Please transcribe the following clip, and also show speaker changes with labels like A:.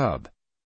A: club.